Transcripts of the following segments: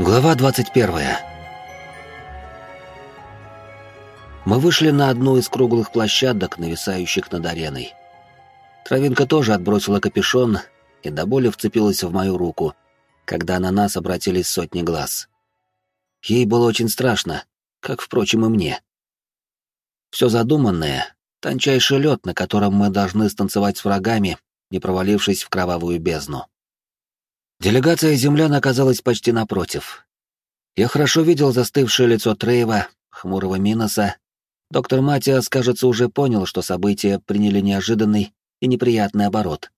Глава 21. Мы вышли на одну из круглых площадок, нависающих над ареной. Травинка тоже отбросила капюшон и до боли вцепилась в мою руку, когда на нас обратились сотни глаз. Ей было очень страшно, как, впрочем, и мне. Все задуманное — тончайший лед, на котором мы должны станцевать с врагами, не провалившись в кровавую бездну. Делегация землян оказалась почти напротив. Я хорошо видел застывшее лицо Трейва, хмурого Миноса. Доктор Матиас, кажется, уже понял, что события приняли неожиданный и неприятный оборот.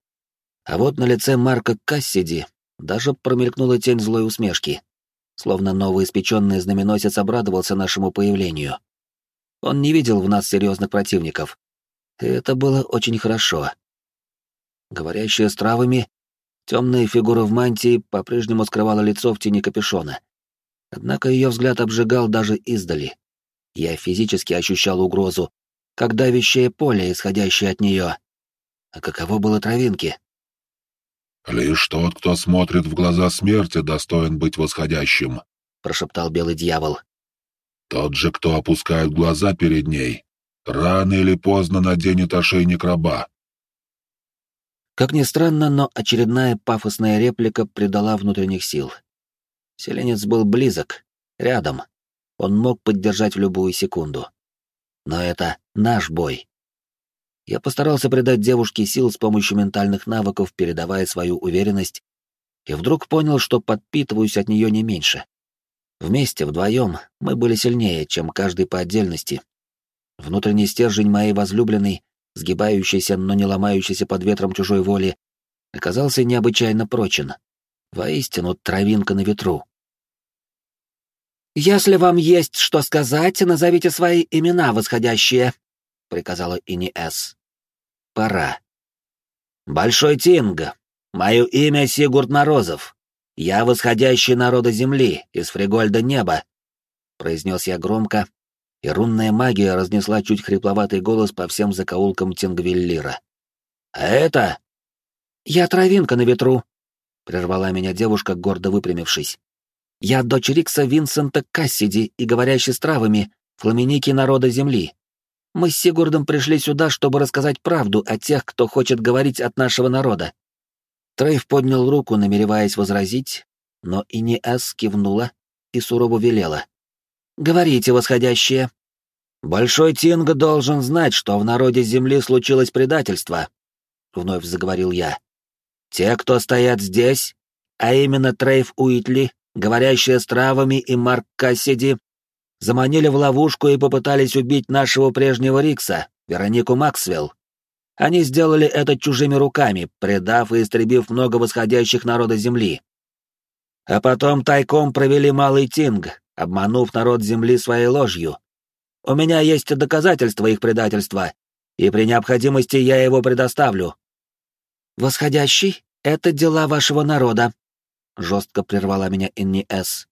А вот на лице Марка Кассиди даже промелькнула тень злой усмешки, словно новоиспеченный знаменосец обрадовался нашему появлению. Он не видел в нас серьезных противников. И это было очень хорошо. Говорящая с травами, темная фигура в мантии по-прежнему скрывала лицо в тени капюшона. Однако ее взгляд обжигал даже издали. Я физически ощущал угрозу, как давящее поле, исходящее от нее. А каково было травинки? «Лишь тот, кто смотрит в глаза смерти, достоин быть восходящим», — прошептал белый дьявол. Тот же, кто опускает глаза перед ней, рано или поздно наденет ошейник раба. Как ни странно, но очередная пафосная реплика придала внутренних сил. Селенец был близок, рядом. Он мог поддержать в любую секунду. Но это наш бой. Я постарался придать девушке сил с помощью ментальных навыков, передавая свою уверенность, и вдруг понял, что подпитываюсь от нее не меньше. Вместе, вдвоем, мы были сильнее, чем каждый по отдельности. Внутренний стержень моей возлюбленной, сгибающийся, но не ломающийся под ветром чужой воли, оказался необычайно прочен. Воистину, травинка на ветру. «Если вам есть что сказать, назовите свои имена, восходящие», — приказала Ини С. «Пора». «Большой Тинг, мое имя Сигурд Морозов. «Я восходящий народа земли, из Фригольда неба», — произнес я громко, и рунная магия разнесла чуть хрипловатый голос по всем закоулкам Тингвиллира. «А это...» «Я травинка на ветру», — прервала меня девушка, гордо выпрямившись. «Я дочь Рикса Винсента Кассиди и говорящий с травами, фламеники народа земли. Мы с Сигурдом пришли сюда, чтобы рассказать правду о тех, кто хочет говорить от нашего народа. Трейв поднял руку, намереваясь возразить, но Иниас кивнула и сурово велела. «Говорите, восходящая. Большой Тинг должен знать, что в народе Земли случилось предательство», — вновь заговорил я. «Те, кто стоят здесь, а именно Трейв Уитли, говорящая с травами и Марк Кассиди, заманили в ловушку и попытались убить нашего прежнего Рикса, Веронику Максвелл. Они сделали это чужими руками, предав и истребив много восходящих народа Земли. А потом тайком провели Малый Тинг, обманув народ Земли своей ложью. У меня есть доказательства их предательства, и при необходимости я его предоставлю. «Восходящий — это дела вашего народа», — жестко прервала меня Инни С.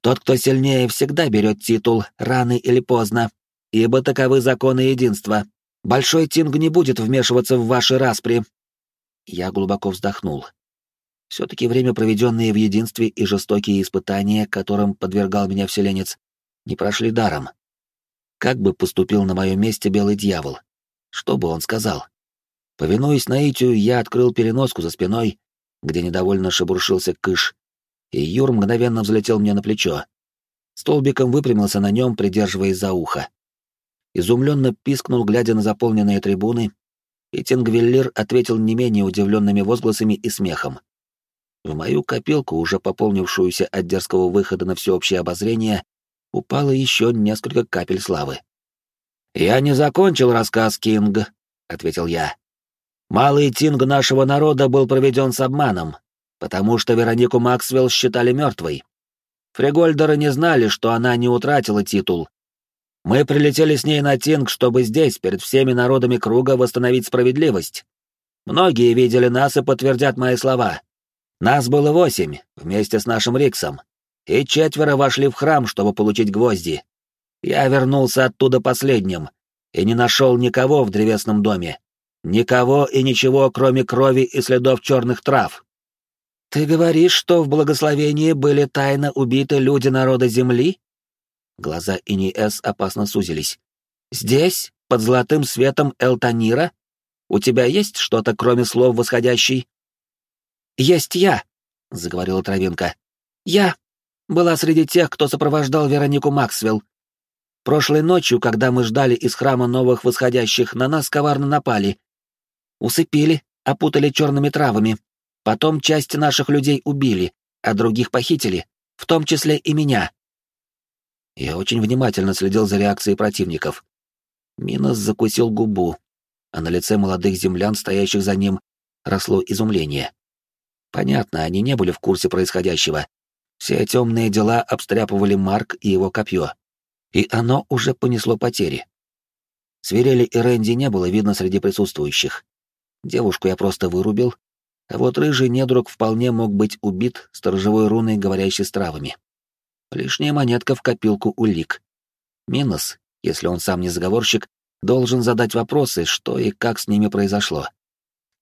«Тот, кто сильнее, всегда берет титул, рано или поздно, ибо таковы законы единства. Большой Тинг не будет вмешиваться в ваши распри. Я глубоко вздохнул. Все-таки время, проведенное в единстве и жестокие испытания, которым подвергал меня вселенец, не прошли даром. Как бы поступил на моем месте белый дьявол? Что бы он сказал? Повинуясь наитию, я открыл переноску за спиной, где недовольно шебуршился кыш, и Юр мгновенно взлетел мне на плечо. Столбиком выпрямился на нем, придерживаясь за ухо изумленно пискнул, глядя на заполненные трибуны, и Тенгвиллер ответил не менее удивленными возгласами и смехом. В мою копилку, уже пополнившуюся от дерзкого выхода на всеобщее обозрение, упало еще несколько капель славы. «Я не закончил рассказ, Кинг», — ответил я. «Малый Тинг нашего народа был проведен с обманом, потому что Веронику Максвелл считали мертвой. Фригольдеры не знали, что она не утратила титул, мы прилетели с ней на Тинг, чтобы здесь, перед всеми народами круга, восстановить справедливость. Многие видели нас и подтвердят мои слова. Нас было восемь, вместе с нашим Риксом, и четверо вошли в храм, чтобы получить гвозди. Я вернулся оттуда последним и не нашел никого в древесном доме. Никого и ничего, кроме крови и следов черных трав. «Ты говоришь, что в благословении были тайно убиты люди народа Земли?» Глаза Иниэс опасно сузились. «Здесь, под золотым светом Элтанира, у тебя есть что-то, кроме слов восходящий?» «Есть я», — заговорила Травинка. «Я была среди тех, кто сопровождал Веронику Максвелл. Прошлой ночью, когда мы ждали из храма новых восходящих, на нас коварно напали. Усыпили, опутали черными травами, Потом часть наших людей убили, а других похитили, в том числе и меня. Я очень внимательно следил за реакцией противников. Минос закусил губу, а на лице молодых землян, стоящих за ним, росло изумление. Понятно, они не были в курсе происходящего. Все темные дела обстряпывали Марк и его копье. И оно уже понесло потери. Свирели и Рэнди не было видно среди присутствующих. Девушку я просто вырубил, а вот рыжий недруг вполне мог быть убит сторожевой руной, говорящей с травами. Лишняя монетка в копилку улик. Минус, если он сам не заговорщик, должен задать вопросы, что и как с ними произошло.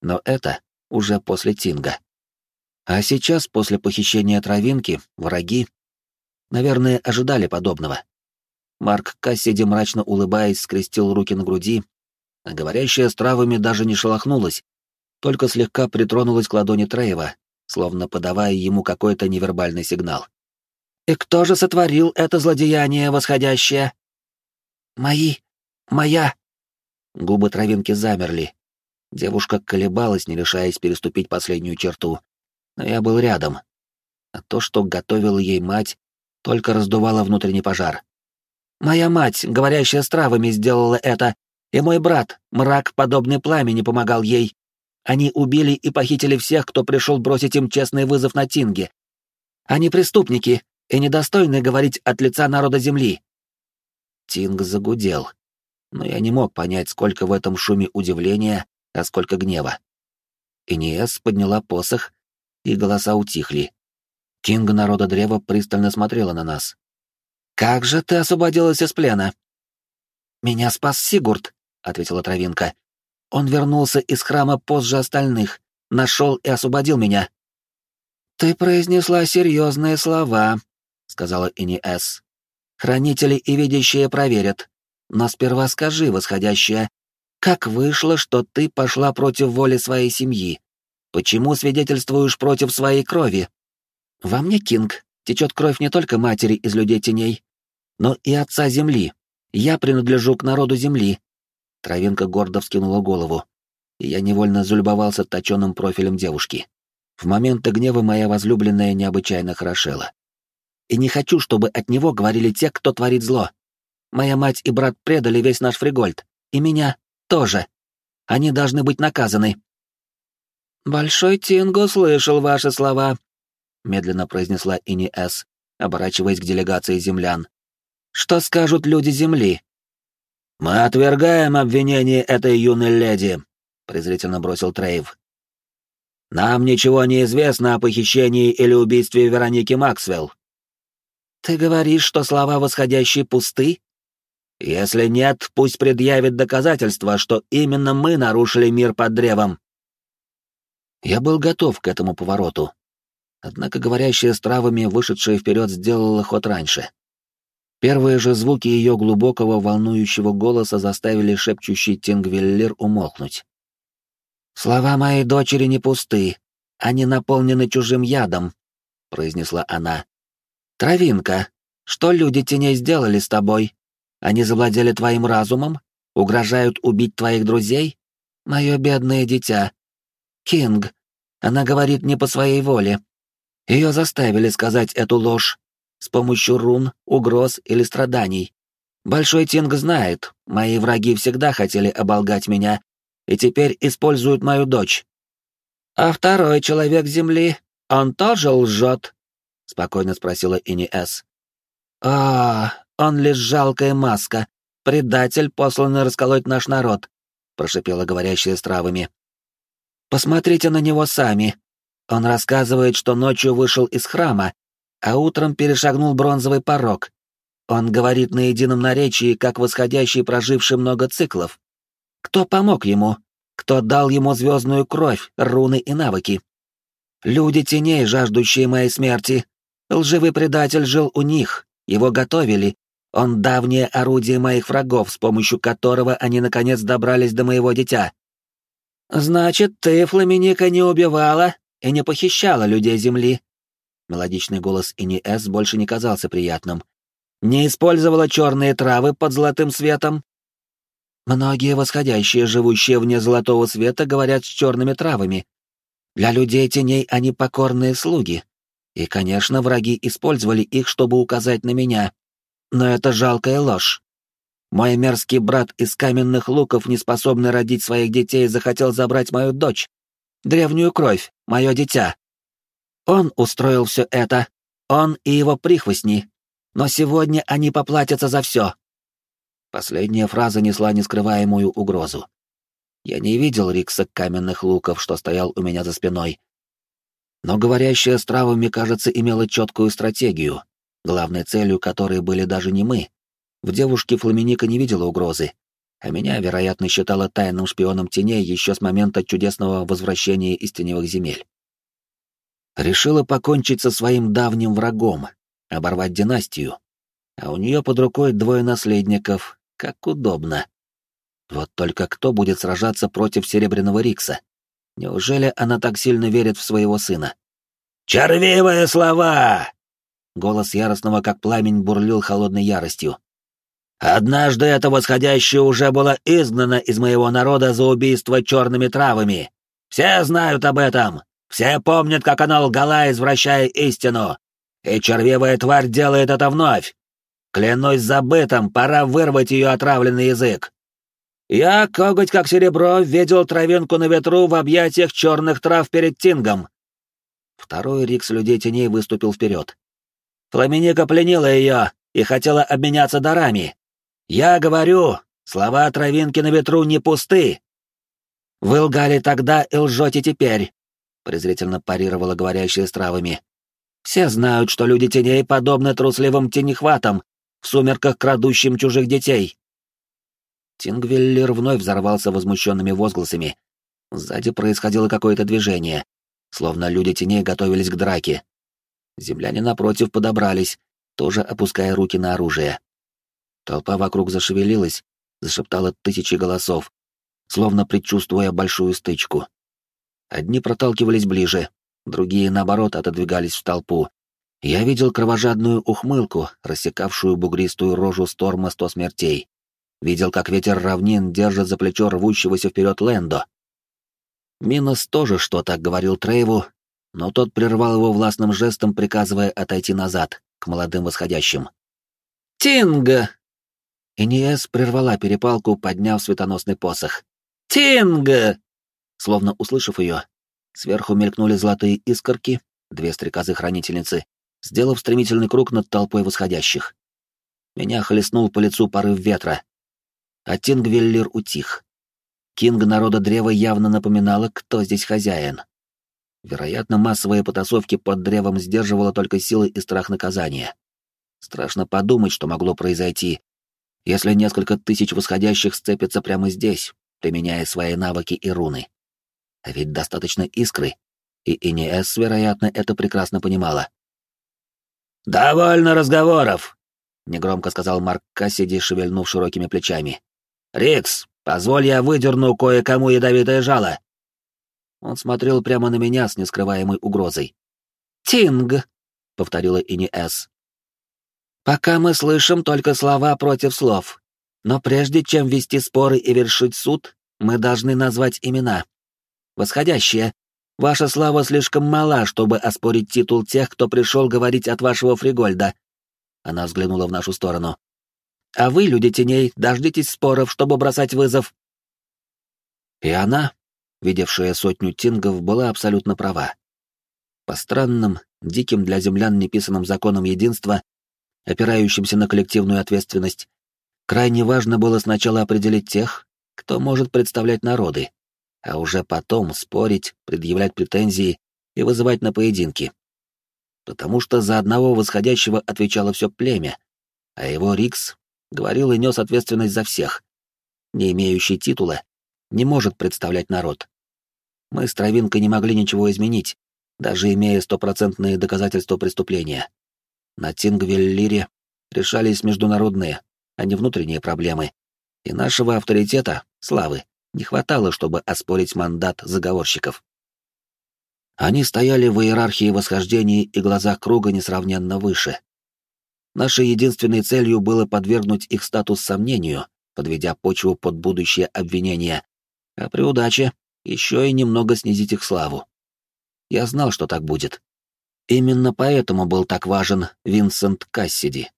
Но это уже после Тинга. А сейчас, после похищения травинки, враги, наверное, ожидали подобного. Марк Кассиди, мрачно улыбаясь, скрестил руки на груди, а говорящая с травами даже не шелохнулась, только слегка притронулась к ладони Треева, словно подавая ему какой-то невербальный сигнал. «И кто же сотворил это злодеяние восходящее?» «Мои! Моя!» Губы травинки замерли. Девушка колебалась, не решаясь переступить последнюю черту. Но я был рядом. А то, что готовила ей мать, только раздувало внутренний пожар. «Моя мать, говорящая с травами, сделала это, и мой брат, мрак, подобный пламени, помогал ей, они убили и похитили всех, кто пришел бросить им честный вызов на Тинге. Они преступники и недостойны говорить от лица народа Земли. Тинг загудел, но я не мог понять, сколько в этом шуме удивления, а сколько гнева. Иниэс подняла посох, и голоса утихли. Кинга народа древа пристально смотрела на нас. «Как же ты освободилась из плена?» «Меня спас Сигурд», — ответила Травинка. Он вернулся из храма позже остальных, нашел и освободил меня. «Ты произнесла серьезные слова», — сказала Иниэс. «Хранители и видящие проверят. Но сперва скажи, восходящая, как вышло, что ты пошла против воли своей семьи? Почему свидетельствуешь против своей крови? Во мне, Кинг, течет кровь не только матери из людей теней, но и отца Земли. Я принадлежу к народу Земли, Травинка гордо вскинула голову, и я невольно залюбовался точенным профилем девушки. В моменты гнева моя возлюбленная необычайно хорошела. И не хочу, чтобы от него говорили те, кто творит зло. Моя мать и брат предали весь наш фригольд, и меня тоже. Они должны быть наказаны. «Большой Тинго слышал ваши слова», — медленно произнесла Ини С., оборачиваясь к делегации землян. «Что скажут люди Земли?» «Мы отвергаем обвинение этой юной леди», — презрительно бросил Трейв. «Нам ничего не известно о похищении или убийстве Вероники Максвелл». «Ты говоришь, что слова восходящие пусты?» «Если нет, пусть предъявит доказательства, что именно мы нарушили мир под древом». Я был готов к этому повороту. Однако говорящая с травами, вышедшая вперед, сделала ход раньше. Первые же звуки ее глубокого волнующего голоса заставили шепчущий Тингвеллер умолкнуть. «Слова моей дочери не пусты, они наполнены чужим ядом», — произнесла она. «Травинка, что люди теней сделали с тобой? Они завладели твоим разумом? Угрожают убить твоих друзей? Мое бедное дитя. Кинг, она говорит не по своей воле. Ее заставили сказать эту ложь, с помощью рун, угроз или страданий. Большой Тинг знает, мои враги всегда хотели оболгать меня, и теперь используют мою дочь. А второй человек Земли, он тоже лжет? Спокойно спросила Ини С. А, он лишь жалкая маска, предатель, посланный расколоть наш народ, прошипела говорящая с травами. Посмотрите на него сами. Он рассказывает, что ночью вышел из храма а утром перешагнул бронзовый порог. Он говорит на едином наречии, как восходящий, проживший много циклов. Кто помог ему? Кто дал ему звездную кровь, руны и навыки? Люди теней, жаждущие моей смерти. Лживый предатель жил у них, его готовили. Он давнее орудие моих врагов, с помощью которого они наконец добрались до моего дитя. Значит, ты, Фламиника, не убивала и не похищала людей Земли. Мелодичный голос Ини-С больше не казался приятным. Не использовала черные травы под золотым светом. Многие восходящие, живущие вне золотого света, говорят с черными травами, для людей теней они покорные слуги. И, конечно, враги использовали их, чтобы указать на меня. Но это жалкая ложь. Мой мерзкий брат из каменных луков, не способный родить своих детей, захотел забрать мою дочь. Древнюю кровь, мое дитя. Он устроил все это. Он и его прихвостни. Но сегодня они поплатятся за все. Последняя фраза несла нескрываемую угрозу. Я не видел Рикса каменных луков, что стоял у меня за спиной. Но говорящая с травами, кажется, имела четкую стратегию, главной целью которой были даже не мы. В девушке Фламиника не видела угрозы, а меня, вероятно, считала тайным шпионом теней еще с момента чудесного возвращения из теневых земель. Решила покончить со своим давним врагом, оборвать династию. А у нее под рукой двое наследников, как удобно. Вот только кто будет сражаться против Серебряного Рикса? Неужели она так сильно верит в своего сына? «Червивые слова!» Голос яростного, как пламень, бурлил холодной яростью. «Однажды это восходящее уже было изгнано из моего народа за убийство черными травами. Все знают об этом. Все помнят, как она лгала, извращая истину. И червивая тварь делает это вновь. Клянусь забытым, пора вырвать ее отравленный язык. Я, коготь как серебро, видел травинку на ветру в объятиях черных трав перед Тингом. Второй Рикс людей теней выступил вперед. Фламиника пленила ее и хотела обменяться дарами. Я говорю, слова травинки на ветру не пусты. Вы лгали тогда и лжете теперь, презрительно парировала говорящая с травами. Все знают, что люди теней подобны трусливым тенехватам, в сумерках крадущим чужих детей. Тингвеллер вновь взорвался возмущенными возгласами. Сзади происходило какое-то движение, словно люди теней готовились к драке. Земляне напротив подобрались, тоже опуская руки на оружие. Толпа вокруг зашевелилась, зашептала тысячи голосов, словно предчувствуя большую стычку. Одни проталкивались ближе, другие, наоборот, отодвигались в толпу. Я видел кровожадную ухмылку, рассекавшую бугристую рожу Сторма сто смертей. Видел, как ветер равнин держит за плечо рвущегося вперед Лэндо. Минос тоже что-то говорил Трейву, но тот прервал его властным жестом, приказывая отойти назад, к молодым восходящим. «Тинга!» Иниэс прервала перепалку, подняв светоносный посох. «Тинга!» Словно услышав ее, сверху мелькнули золотые искорки, две стрекозы-хранительницы, сделав стремительный круг над толпой восходящих. Меня хлестнул по лицу порыв ветра, а Тингвеллер утих. Кинг народа древа явно напоминала, кто здесь хозяин. Вероятно, массовые потасовки под древом сдерживала только силы и страх наказания. Страшно подумать, что могло произойти, если несколько тысяч восходящих сцепятся прямо здесь, применяя свои навыки и руны. А ведь достаточно искры, и Иниэс, вероятно, это прекрасно понимала. «Довольно разговоров!» — негромко сказал Марк Кассиди, шевельнув широкими плечами. «Рикс, позволь я выдерну кое-кому ядовитое жало!» Он смотрел прямо на меня с нескрываемой угрозой. «Тинг!» — повторила Ини С. «Пока мы слышим только слова против слов. Но прежде чем вести споры и вершить суд, мы должны назвать имена. Восходящие, ваша слава слишком мала, чтобы оспорить титул тех, кто пришел говорить от вашего Фригольда». Она взглянула в нашу сторону. А вы, люди теней, дождитесь споров, чтобы бросать вызов. И она, видевшая сотню тингов, была абсолютно права. По странным, диким для землян неписанным законам единства, опирающимся на коллективную ответственность, крайне важно было сначала определить тех, кто может представлять народы, а уже потом спорить, предъявлять претензии и вызывать на поединки. Потому что за одного восходящего отвечало все племя, а его Рикс говорил и нес ответственность за всех. Не имеющий титула не может представлять народ. Мы с Травинкой не могли ничего изменить, даже имея стопроцентные доказательства преступления. На Тингвеллире решались международные, а не внутренние проблемы, и нашего авторитета, славы, не хватало, чтобы оспорить мандат заговорщиков. Они стояли в иерархии восхождений и глазах круга несравненно выше. Нашей единственной целью было подвергнуть их статус сомнению, подведя почву под будущее обвинение, а при удаче еще и немного снизить их славу. Я знал, что так будет. Именно поэтому был так важен Винсент Кассиди.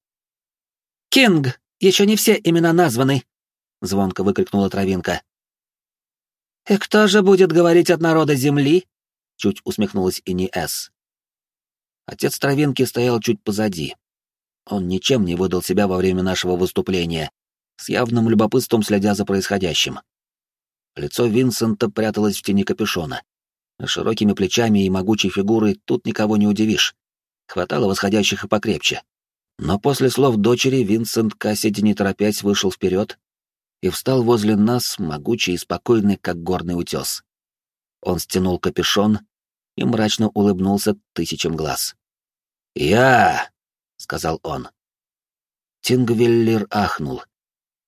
«Кинг, еще не все имена названы!» — звонко выкрикнула Травинка. «И кто же будет говорить от народа Земли?» — чуть усмехнулась Ини. Отец Травинки стоял чуть позади. Он ничем не выдал себя во время нашего выступления, с явным любопытством следя за происходящим. Лицо Винсента пряталось в тени капюшона. Широкими плечами и могучей фигурой тут никого не удивишь. Хватало восходящих и покрепче. Но после слов дочери Винсент Кассиди не торопясь вышел вперед и встал возле нас, могучий и спокойный, как горный утес. Он стянул капюшон и мрачно улыбнулся тысячам глаз. «Я!» — сказал он. Тингвеллер ахнул,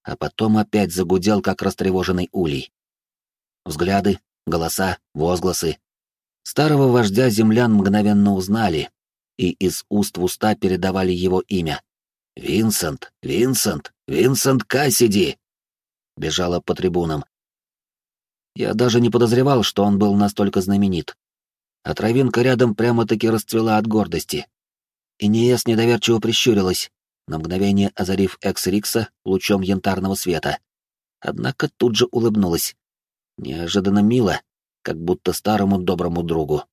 а потом опять загудел, как растревоженный улей. Взгляды, голоса, возгласы. Старого вождя землян мгновенно узнали, и из уст в уста передавали его имя. «Винсент! Винсент! Винсент Кассиди!» Бежала по трибунам. Я даже не подозревал, что он был настолько знаменит. А травинка рядом прямо-таки расцвела от гордости. И Ниес недоверчиво прищурилась, на мгновение озарив экс-Рикса лучом янтарного света. Однако тут же улыбнулась. Неожиданно мило, как будто старому доброму другу.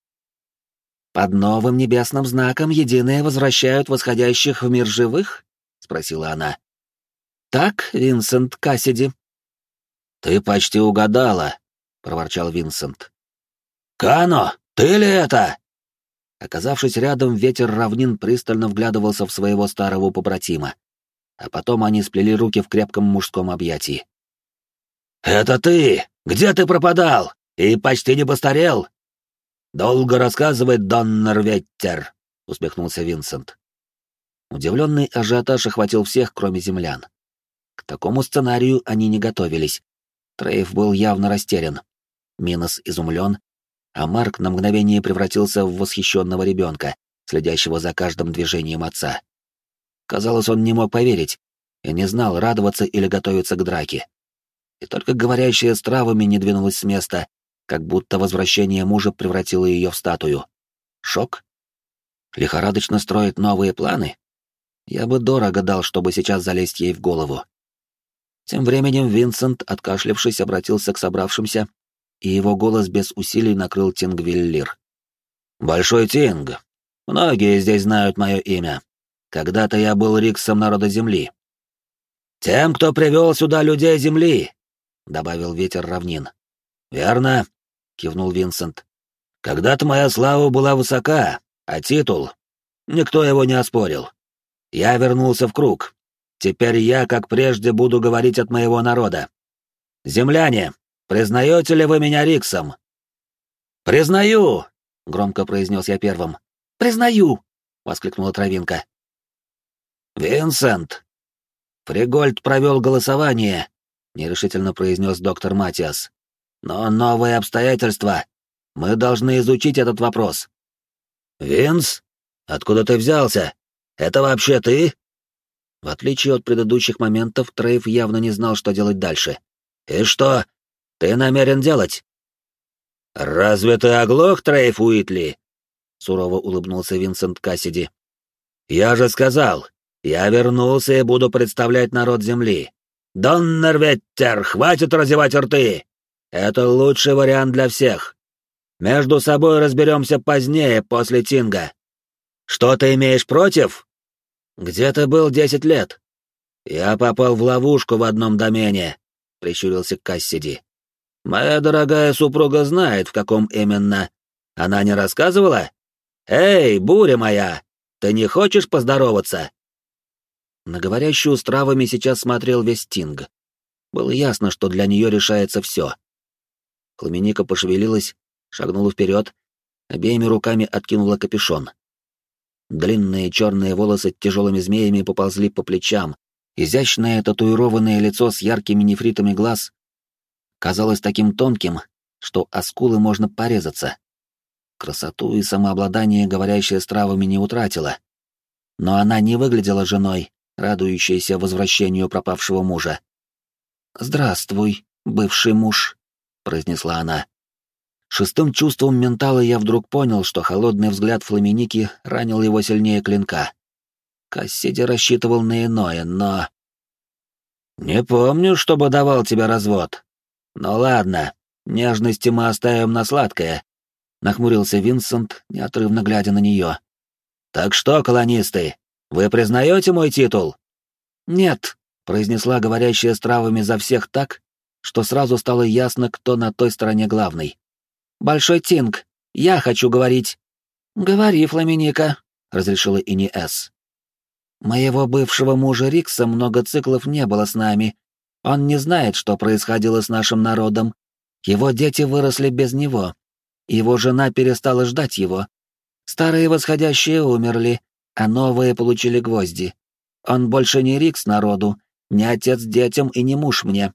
«Под новым небесным знаком единые возвращают восходящих в мир живых?» — спросила она. «Так, Винсент Кассиди?» «Ты почти угадала», — проворчал Винсент. «Кано, ты ли это?» Оказавшись рядом, ветер равнин пристально вглядывался в своего старого побратима, а потом они сплели руки в крепком мужском объятии. «Это ты! Где ты пропадал? И почти не постарел?» «Долго рассказывает Доннер Веттер», — усмехнулся Винсент. Удивленный ажиотаж охватил всех, кроме землян. К такому сценарию они не готовились. Трейф был явно растерян. Минос изумлен, а Марк на мгновение превратился в восхищенного ребенка, следящего за каждым движением отца. Казалось, он не мог поверить и не знал, радоваться или готовиться к драке и только говорящая с травами не двинулась с места, как будто возвращение мужа превратило ее в статую. Шок? Лихорадочно строит новые планы? Я бы дорого дал, чтобы сейчас залезть ей в голову. Тем временем Винсент, откашлявшись, обратился к собравшимся, и его голос без усилий накрыл Тингвиллир. «Большой Тинг, многие здесь знают мое имя. Когда-то я был Риксом народа Земли. Тем, кто привел сюда людей Земли, добавил ветер равнин. Верно, кивнул Винсент. Когда-то моя слава была высока, а титул никто его не оспорил. Я вернулся в круг. Теперь я, как прежде, буду говорить от моего народа. Земляне, признаете ли вы меня Риксом? Признаю, громко произнес я первым. Признаю, воскликнула Травинка. Винсент. Фригольд провел голосование, нерешительно произнес доктор Матиас. Но новые обстоятельства. Мы должны изучить этот вопрос. Винс? Откуда ты взялся? Это вообще ты? В отличие от предыдущих моментов, Трейв явно не знал, что делать дальше. И что ты намерен делать? Разве ты оглох, Трейв Уитли? Сурово улыбнулся Винсент Кассиди. Я же сказал, я вернулся и буду представлять народ Земли. «Доннерветтер, хватит разевать рты! Это лучший вариант для всех. Между собой разберемся позднее, после Тинга. Что ты имеешь против? Где ты был десять лет? Я попал в ловушку в одном домене, — прищурился Кассиди. Моя дорогая супруга знает, в каком именно. Она не рассказывала? Эй, буря моя, ты не хочешь поздороваться? На говорящую с травами сейчас смотрел весь Тинг. Было ясно, что для нее решается все. Пламеника пошевелилась, шагнула вперед, обеими руками откинула капюшон. Длинные черные волосы тяжелыми змеями поползли по плечам, изящное татуированное лицо с яркими нефритами глаз казалось таким тонким, что о скулы можно порезаться. Красоту и самообладание говорящая с травами не утратила. Но она не выглядела женой, радующейся возвращению пропавшего мужа. «Здравствуй, бывший муж», — произнесла она. Шестым чувством ментала я вдруг понял, что холодный взгляд Фламиники ранил его сильнее клинка. Кассиди рассчитывал на иное, но... «Не помню, чтобы давал тебе развод. Ну ладно, нежности мы оставим на сладкое», — нахмурился Винсент, неотрывно глядя на нее. «Так что, колонисты, вы признаете мой титул?» «Нет», — произнесла говорящая с травами за всех так, что сразу стало ясно, кто на той стороне главный. «Большой Тинг, я хочу говорить». «Говори, Фламиника», — разрешила Ини С. «Моего бывшего мужа Рикса много циклов не было с нами. Он не знает, что происходило с нашим народом. Его дети выросли без него. Его жена перестала ждать его. Старые восходящие умерли, а новые получили гвозди. Он больше не Рикс народу, не отец детям и не муж мне.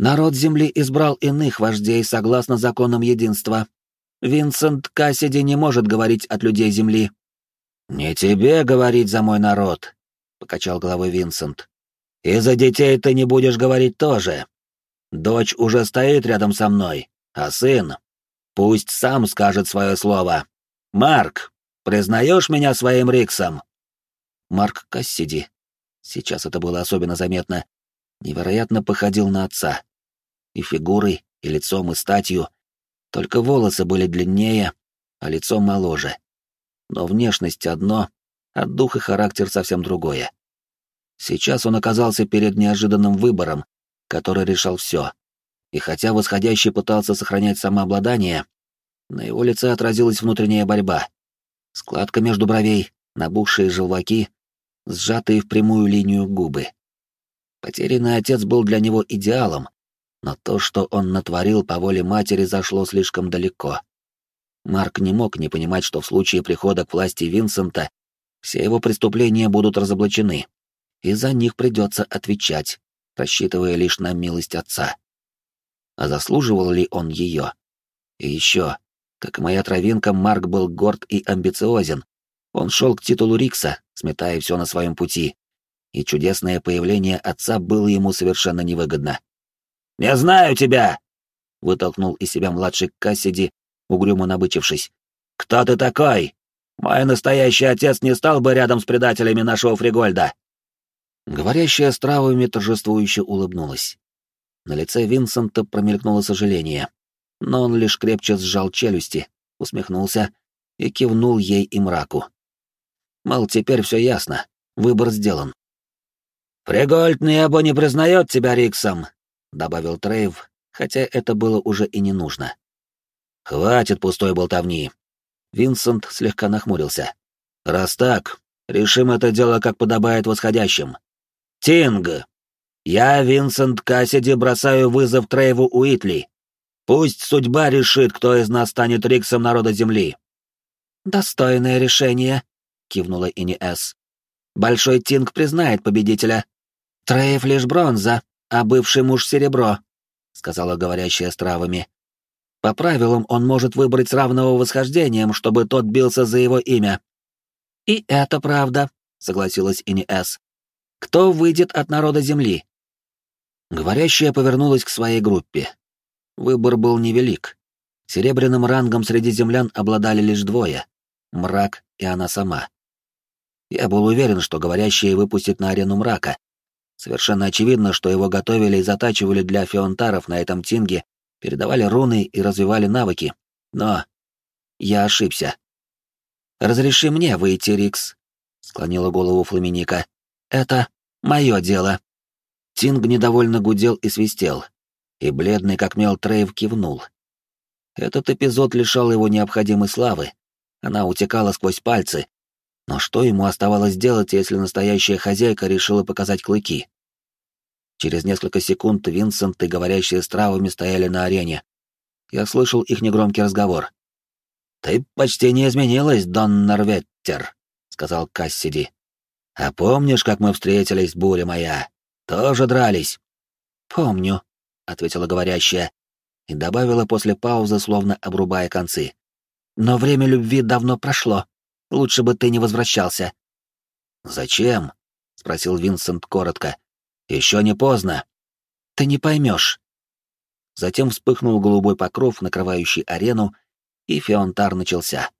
Народ Земли избрал иных вождей согласно законам единства. Винсент Кассиди не может говорить от людей Земли. «Не тебе говорить за мой народ», — покачал головой Винсент. «И за детей ты не будешь говорить тоже. Дочь уже стоит рядом со мной, а сын пусть сам скажет свое слово. Марк, признаешь меня своим Риксом?» Марк Кассиди. Сейчас это было особенно заметно невероятно походил на отца. И фигурой, и лицом, и статью. Только волосы были длиннее, а лицо моложе. Но внешность одно, а дух и характер совсем другое. Сейчас он оказался перед неожиданным выбором, который решал все. И хотя восходящий пытался сохранять самообладание, на его лице отразилась внутренняя борьба. Складка между бровей, набухшие желваки, сжатые в прямую линию губы. Потерянный отец был для него идеалом, но то, что он натворил по воле матери, зашло слишком далеко. Марк не мог не понимать, что в случае прихода к власти Винсента все его преступления будут разоблачены, и за них придется отвечать, рассчитывая лишь на милость отца. А заслуживал ли он ее? И еще, как моя травинка, Марк был горд и амбициозен. Он шел к титулу Рикса, сметая все на своем пути, и чудесное появление отца было ему совершенно невыгодно. «Не знаю тебя!» — вытолкнул из себя младший Кассиди, угрюмо набычившись. «Кто ты такой? Мой настоящий отец не стал бы рядом с предателями нашего Фригольда!» Говорящая с травами торжествующе улыбнулась. На лице Винсента промелькнуло сожаление, но он лишь крепче сжал челюсти, усмехнулся и кивнул ей и мраку. Мол, теперь все ясно, выбор сделан. «Фригольд небо не признает тебя Риксом», — добавил Трейв, хотя это было уже и не нужно. «Хватит пустой болтовни». Винсент слегка нахмурился. «Раз так, решим это дело, как подобает восходящим. Тинг! Я, Винсент Кассиди, бросаю вызов Трейву Уитли. Пусть судьба решит, кто из нас станет Риксом народа Земли». «Достойное решение», — кивнула Ини С. «Большой Тинг признает победителя». «Трейф лишь бронза, а бывший муж серебро», — сказала говорящая с травами. «По правилам он может выбрать равного восхождением, чтобы тот бился за его имя». «И это правда», — согласилась Ини С. «Кто выйдет от народа Земли?» Говорящая повернулась к своей группе. Выбор был невелик. Серебряным рангом среди землян обладали лишь двое — Мрак и она сама. Я был уверен, что говорящая выпустит на арену Мрака, Совершенно очевидно, что его готовили и затачивали для феонтаров на этом тинге, передавали руны и развивали навыки. Но я ошибся. «Разреши мне выйти, Рикс», — склонила голову Фламиника. «Это мое дело». Тинг недовольно гудел и свистел, и бледный как мел Трейв кивнул. Этот эпизод лишал его необходимой славы. Она утекала сквозь пальцы, но что ему оставалось делать, если настоящая хозяйка решила показать клыки? Через несколько секунд Винсент и говорящие с травами стояли на арене. Я слышал их негромкий разговор. «Ты почти не изменилась, Дон Норветтер», — сказал Кассиди. «А помнишь, как мы встретились, буря моя? Тоже дрались?» «Помню», — ответила говорящая, и добавила после паузы, словно обрубая концы. «Но время любви давно прошло. Лучше бы ты не возвращался». «Зачем?» — спросил Винсент коротко. «Еще не поздно». «Ты не поймешь». Затем вспыхнул голубой покров, накрывающий арену, и феонтар начался.